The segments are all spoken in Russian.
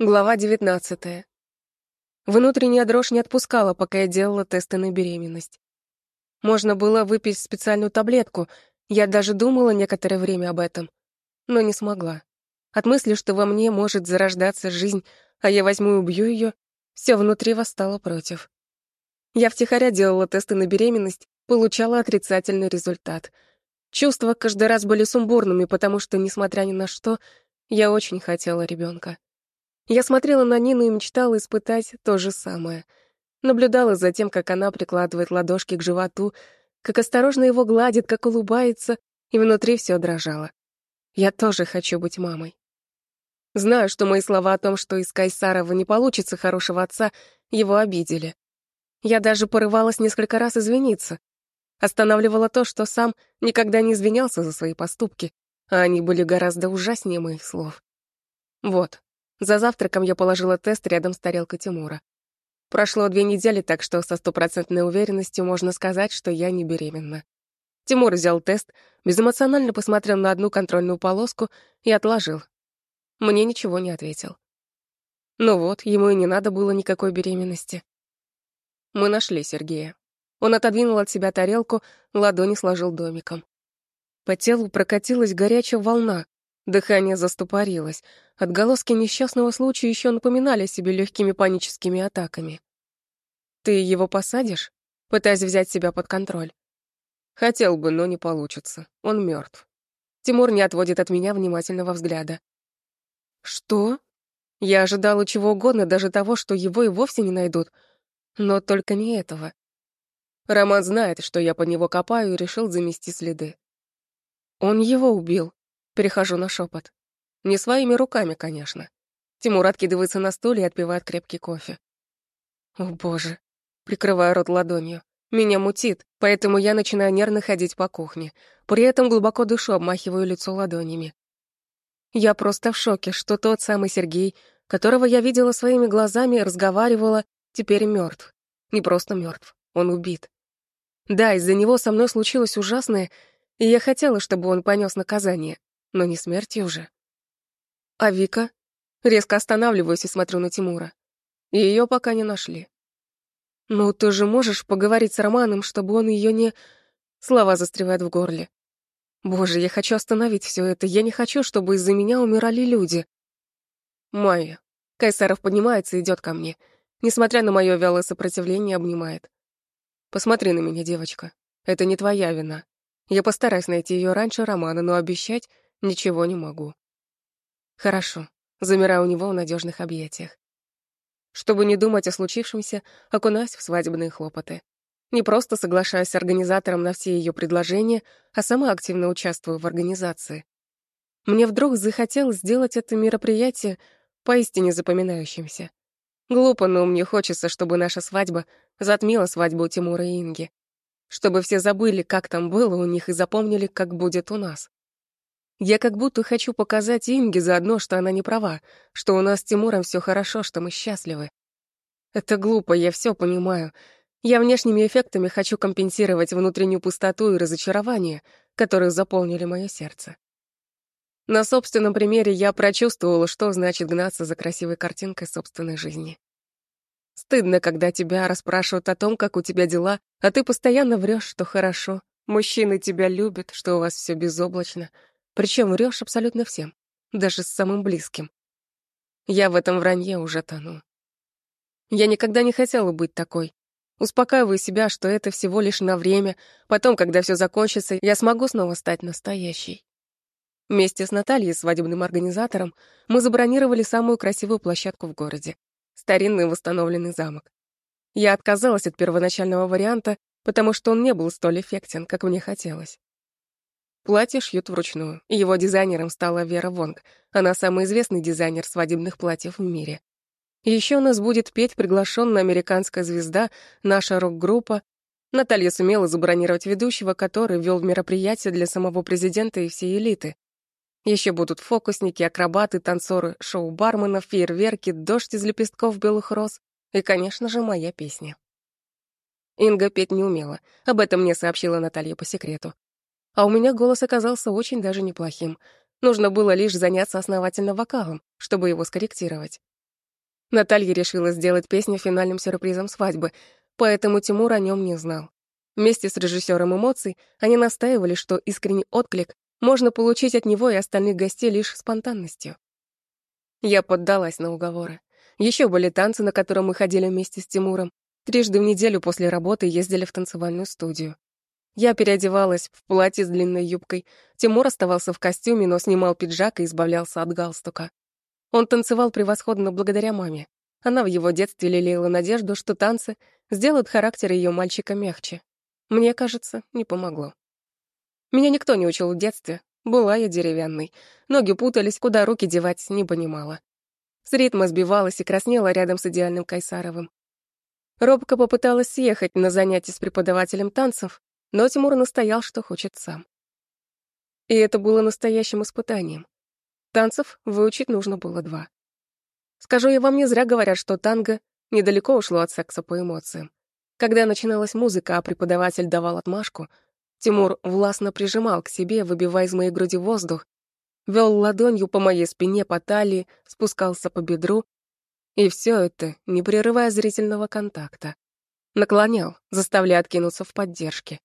Глава 19. Внутренняя дрожь не отпускала, пока я делала тесты на беременность. Можно было выпить специальную таблетку, я даже думала некоторое время об этом, но не смогла. От мысли, что во мне может зарождаться жизнь, а я возьму и убью ее, все внутри восстало против. Я втихаря делала тесты на беременность, получала отрицательный результат. Чувства каждый раз были сумбурными, потому что, несмотря ни на что, я очень хотела ребенка. Я смотрела на Нину и мечтала испытать то же самое. Наблюдала за тем, как она прикладывает ладошки к животу, как осторожно его гладит, как улыбается, и внутри все дрожало. Я тоже хочу быть мамой. Знаю, что мои слова о том, что из Кайсарова не получится хорошего отца, его обидели. Я даже порывалась несколько раз извиниться. Останавливала то, что сам никогда не извинялся за свои поступки, а они были гораздо ужаснее моих слов. Вот, за завтраком я положила тест рядом с тарелкой Тимура. Прошло две недели, так что со стопроцентной уверенностью можно сказать, что я не беременна. Тимур взял тест, безэмоционально посмотрел на одну контрольную полоску и отложил. Мне ничего не ответил. Ну вот, ему и не надо было никакой беременности. Мы нашли Сергея. Он отодвинул от себя тарелку, ладони сложил домиком. По телу прокатилась горячая волна, Дыхание застопорилось. Отголоски несчастного случая еще напоминали себе легкими паническими атаками. «Ты его посадишь?» Пытаясь взять себя под контроль. «Хотел бы, но не получится. Он мертв. Тимур не отводит от меня внимательного взгляда. «Что?» Я ожидала чего угодно, даже того, что его и вовсе не найдут. Но только не этого. Роман знает, что я под него копаю и решил замести следы. Он его убил. Перехожу на шепот. Не своими руками, конечно. Тимур откидывается на стуле и отпивает крепкий кофе. О, боже. Прикрываю рот ладонью. Меня мутит, поэтому я начинаю нервно ходить по кухне. При этом глубоко дышу, обмахиваю лицо ладонями. Я просто в шоке, что тот самый Сергей, которого я видела своими глазами разговаривала, теперь мертв. Не просто мертв, он убит. Да, из-за него со мной случилось ужасное, и я хотела, чтобы он понес наказание но не смертью же. А Вика? Резко останавливаюсь и смотрю на Тимура. Ее пока не нашли. Ну, ты же можешь поговорить с Романом, чтобы он ее не... Слова застревают в горле. Боже, я хочу остановить все это. Я не хочу, чтобы из-за меня умирали люди. Майя. Кайсаров поднимается и идет ко мне. Несмотря на мое вялое сопротивление, обнимает. Посмотри на меня, девочка. Это не твоя вина. Я постараюсь найти ее раньше Романа, но обещать, Ничего не могу. Хорошо. Замираю у него в надежных объятиях. Чтобы не думать о случившемся, окунаюсь в свадебные хлопоты. Не просто соглашаюсь с организатором на все ее предложения, а сама активно участвую в организации. Мне вдруг захотелось сделать это мероприятие поистине запоминающимся. Глупо, но мне хочется, чтобы наша свадьба затмила свадьбу Тимура и Инги. Чтобы все забыли, как там было у них, и запомнили, как будет у нас. Я как будто хочу показать Инге заодно, что она не права, что у нас с Тимуром все хорошо, что мы счастливы. Это глупо, я все понимаю. Я внешними эффектами хочу компенсировать внутреннюю пустоту и разочарование, которые заполнили мое сердце. На собственном примере я прочувствовала, что значит гнаться за красивой картинкой собственной жизни. Стыдно, когда тебя расспрашивают о том, как у тебя дела, а ты постоянно врешь, что хорошо. Мужчины тебя любят, что у вас все безоблачно, причем врешь абсолютно всем, даже с самым близким. Я в этом вранье уже тону. Я никогда не хотела быть такой. Успокаиваю себя, что это всего лишь на время, потом, когда все закончится, я смогу снова стать настоящей. Вместе с Натальей, свадебным организатором, мы забронировали самую красивую площадку в городе — старинный восстановленный замок. Я отказалась от первоначального варианта, потому что он не был столь эффектен, как мне хотелось. Платье шьют вручную. Его дизайнером стала Вера Вонг. Она самый известный дизайнер свадебных платьев в мире. Еще нас будет петь приглашенная американская звезда, наша рок-группа. Наталья сумела забронировать ведущего, который вел мероприятие для самого президента и всей элиты. Еще будут фокусники, акробаты, танцоры, шоу барменов, фейерверки, дождь из лепестков белых роз и, конечно же, моя песня. Инга петь не умела. Об этом мне сообщила Наталья по секрету. А у меня голос оказался очень даже неплохим. Нужно было лишь заняться основательно вокалом, чтобы его скорректировать. Наталья решила сделать песню финальным сюрпризом свадьбы, поэтому Тимур о нем не знал. Вместе с режиссером эмоций они настаивали, что искренний отклик можно получить от него и остальных гостей лишь спонтанностью. Я поддалась на уговоры. Еще были танцы, на которые мы ходили вместе с Тимуром. Трижды в неделю после работы ездили в танцевальную студию. Я переодевалась в платье с длинной юбкой. Тимур оставался в костюме, но снимал пиджак и избавлялся от галстука. Он танцевал превосходно благодаря маме. Она в его детстве лелеяла надежду, что танцы сделают характер ее мальчика мягче. Мне кажется, не помогло. Меня никто не учил в детстве. Была я деревянной. Ноги путались, куда руки девать, не понимала. С ритма сбивалась и краснела рядом с идеальным Кайсаровым. Робко попыталась съехать на занятия с преподавателем танцев, но Тимур настоял, что хочет сам. И это было настоящим испытанием. Танцев выучить нужно было два. Скажу я вам, не зря говорят, что танго недалеко ушло от секса по эмоциям. Когда начиналась музыка, а преподаватель давал отмашку, Тимур властно прижимал к себе, выбивая из моей груди воздух, вел ладонью по моей спине, по талии, спускался по бедру, и все это, не прерывая зрительного контакта. Наклонял, заставляя откинуться в поддержке.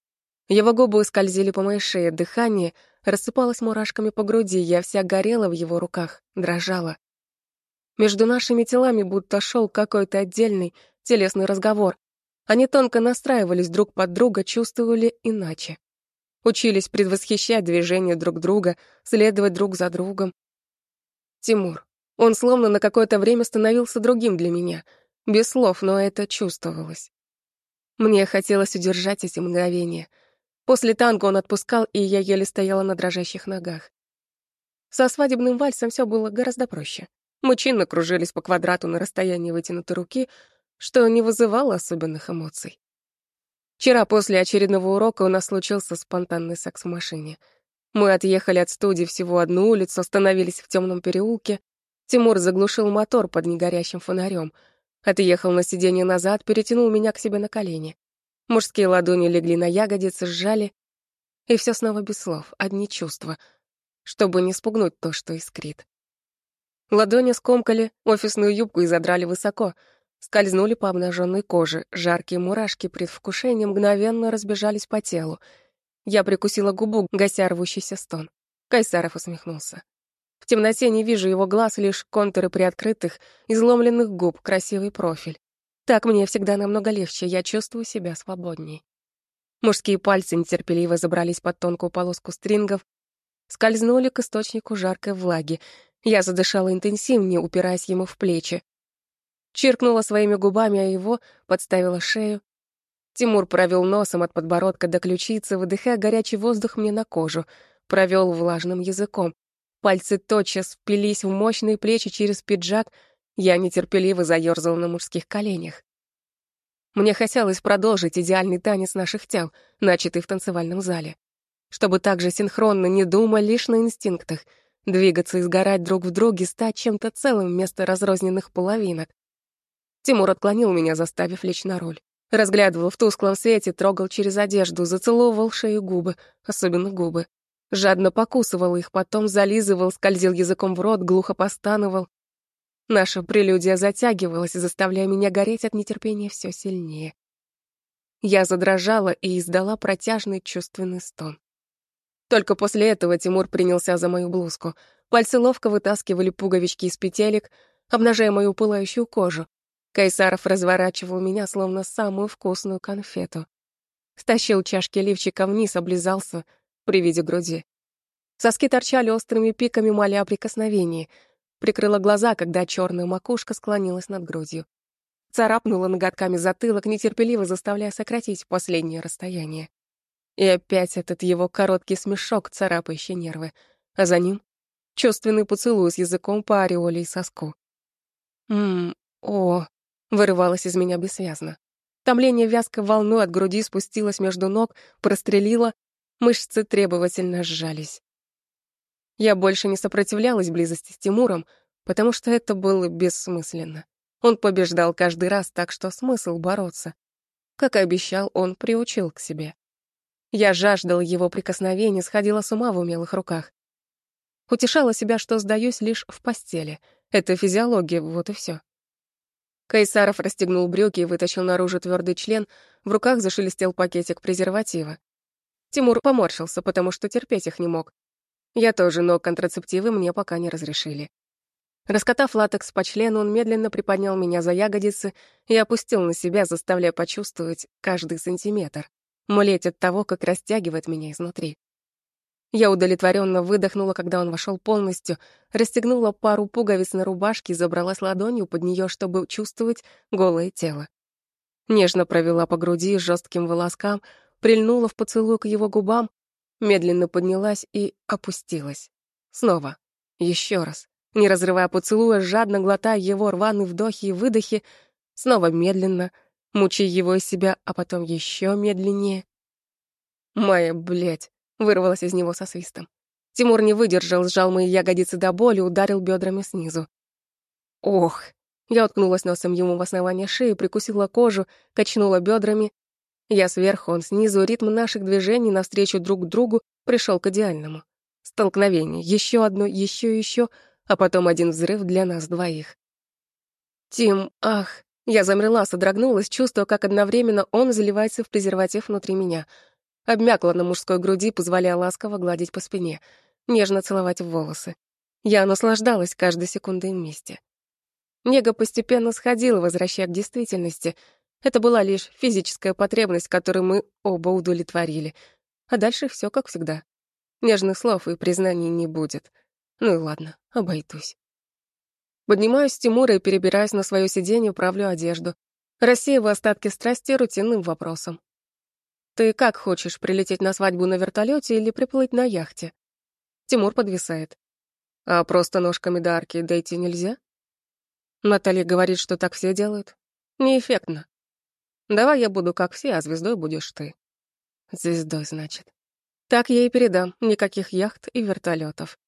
Его губы скользили по моей шее, дыхание рассыпалось мурашками по груди, я вся горела в его руках, дрожала. Между нашими телами будто шел какой-то отдельный телесный разговор. Они тонко настраивались друг под друга, чувствовали иначе. Учились предвосхищать движения друг друга, следовать друг за другом. Тимур. Он словно на какое-то время становился другим для меня. Без слов, но это чувствовалось. Мне хотелось удержать эти мгновения — После танго он отпускал, и я еле стояла на дрожащих ногах. Со свадебным вальсом все было гораздо проще. Мы чинно кружились по квадрату на расстоянии вытянутой руки, что не вызывало особенных эмоций. Вчера после очередного урока у нас случился спонтанный секс в машине. Мы отъехали от студии всего одну улицу, остановились в темном переулке. Тимур заглушил мотор под негорящим фонарем, отъехал на сиденье назад, перетянул меня к себе на колени. Мужские ладони легли на ягодицы, сжали, и все снова без слов, одни чувства, чтобы не спугнуть то, что искрит. Ладони скомкали, офисную юбку и задрали высоко, скользнули по обнаженной коже, жаркие мурашки предвкушения мгновенно разбежались по телу. Я прикусила губу, гася рвущийся стон. Кайсаров усмехнулся. В темноте не вижу его глаз, лишь контуры приоткрытых, изломленных губ, красивый профиль. Так мне всегда намного легче, я чувствую себя свободней. Мужские пальцы нетерпеливо забрались под тонкую полоску стрингов, скользнули к источнику жаркой влаги. Я задышала интенсивнее, упираясь ему в плечи. Чиркнула своими губами, а его подставила шею. Тимур провел носом от подбородка до ключицы, выдыхая горячий воздух мне на кожу, провел влажным языком. Пальцы тотчас впились в мощные плечи через пиджак, я нетерпеливо заёрзала на мужских коленях. Мне хотелось продолжить идеальный танец наших тел, начатый в танцевальном зале. Чтобы так же синхронно, не думая лишь на инстинктах, двигаться и сгорать друг в друге, стать чем-то целым вместо разрозненных половинок. Тимур отклонил меня, заставив лечь на руль. Разглядывал в тусклом свете, трогал через одежду, зацеловывал шею губы, особенно губы. Жадно покусывал их, потом зализывал, скользил языком в рот, глухо постановал. Наша прелюдия затягивалась, заставляя меня гореть от нетерпения все сильнее. Я задрожала и издала протяжный чувственный стон. Только после этого Тимур принялся за мою блузку. Пальцы ловко вытаскивали пуговички из петелек, обнажая мою пылающую кожу. Кайсаров разворачивал меня, словно самую вкусную конфету. Стащил чашки лифчика вниз, облизался при виде груди. Соски торчали острыми пиками, моля о прикосновении — Прикрыла глаза, когда черная макушка склонилась над грудью. Царапнула ноготками затылок, нетерпеливо заставляя сократить последнее расстояние. И опять этот его короткий смешок, царапающий нервы. А за ним — чувственный поцелуй с языком по ореоле и соску. «Ммм, о!» — вырывалось из меня бессвязно. Томление вязкой волной от груди спустилось между ног, прострелило, мышцы требовательно сжались. Я больше не сопротивлялась близости с Тимуром, потому что это было бессмысленно. Он побеждал каждый раз, так что смысл бороться. Как и обещал, он приучил к себе. Я жаждала его прикосновений, сходила с ума в умелых руках. Утешала себя, что сдаюсь лишь в постели. Это физиология, вот и все. Кайсаров расстегнул брюки и вытащил наружу твердый член, в руках зашелестел пакетик презерватива. Тимур поморщился, потому что терпеть их не мог. Я тоже, но контрацептивы мне пока не разрешили. Раскатав латекс по члену, он медленно приподнял меня за ягодицы и опустил на себя, заставляя почувствовать каждый сантиметр, млеть от того, как растягивает меня изнутри. Я удовлетворенно выдохнула, когда он вошел полностью, расстегнула пару пуговиц на рубашке и забралась ладонью под нее, чтобы чувствовать голое тело. Нежно провела по груди жестким волоскам, прильнула в поцелуй к его губам, медленно поднялась и опустилась. Снова. Еще раз. Не разрывая поцелуя, жадно глотая его рваные вдохи и выдохи, снова медленно, мучая его из себя, а потом еще медленнее. «Моя, блядь!» вырвалась из него со свистом. Тимур не выдержал, сжал мои ягодицы до боли, ударил бедрами снизу. Ох! Я уткнулась носом ему в основание шеи, прикусила кожу, качнула бедрами. Я сверху, он снизу, ритм наших движений навстречу друг другу пришел к идеальному. Столкновение, еще одно, еще еще, а потом один взрыв для нас двоих. Тим, ах! Я замерла, содрогнулась, чувствуя, как одновременно он заливается в презерватив внутри меня — обмякла на мужской груди, позволяя ласково гладить по спине, нежно целовать в волосы. Я наслаждалась каждой секундой вместе. Нега постепенно сходила, возвращая к действительности. Это была лишь физическая потребность, которую мы оба удовлетворили. А дальше все как всегда. Нежных слов и признаний не будет. Ну и ладно, обойдусь. Поднимаюсь с Тимура и перебираюсь на свое сиденье, правлю одежду. Рассеиваю остатки страсти рутинным вопросом. Ты как хочешь, прилететь на свадьбу на вертолете или приплыть на яхте? Тимур подвисает. А просто ножками до арки дойти нельзя? Наталья говорит, что так все делают. Неэффектно. Давай я буду как все, а звездой будешь ты. Звездой, значит. Так я и передам. Никаких яхт и вертолетов.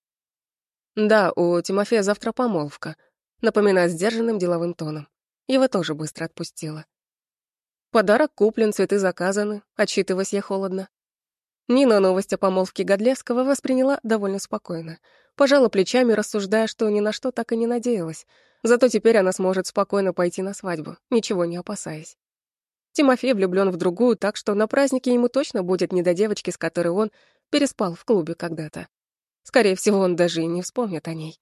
Да, у Тимофея завтра помолвка. Напоминаю сдержанным деловым тоном. Его тоже быстро отпустила. Подарок куплен, цветы заказаны, отчитываясь я холодно. Нина новость о помолвке Годлевского восприняла довольно спокойно. Пожала плечами, рассуждая, что ни на что так и не надеялась. Зато теперь она сможет спокойно пойти на свадьбу, ничего не опасаясь. Тимофей влюблен в другую, так что на празднике ему точно будет не до девочки, с которой он переспал в клубе когда-то. Скорее всего, он даже и не вспомнит о ней.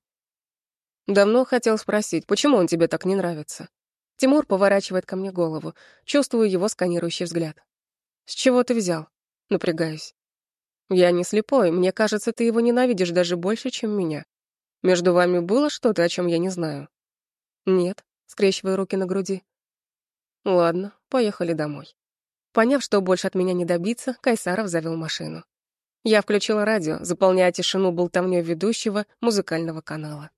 Давно хотел спросить, почему он тебе так не нравится? Тимур поворачивает ко мне голову. Чувствую его сканирующий взгляд. «С чего ты взял?» Напрягаюсь. «Я не слепой. Мне кажется, ты его ненавидишь даже больше, чем меня. Между вами было что-то, о чем я не знаю?» «Нет», — скрещиваю руки на груди. «Ладно, поехали домой». Поняв, что больше от меня не добиться, Кайсаров завел машину. Я включила радио, заполняя тишину болтовнёй ведущего музыкального канала.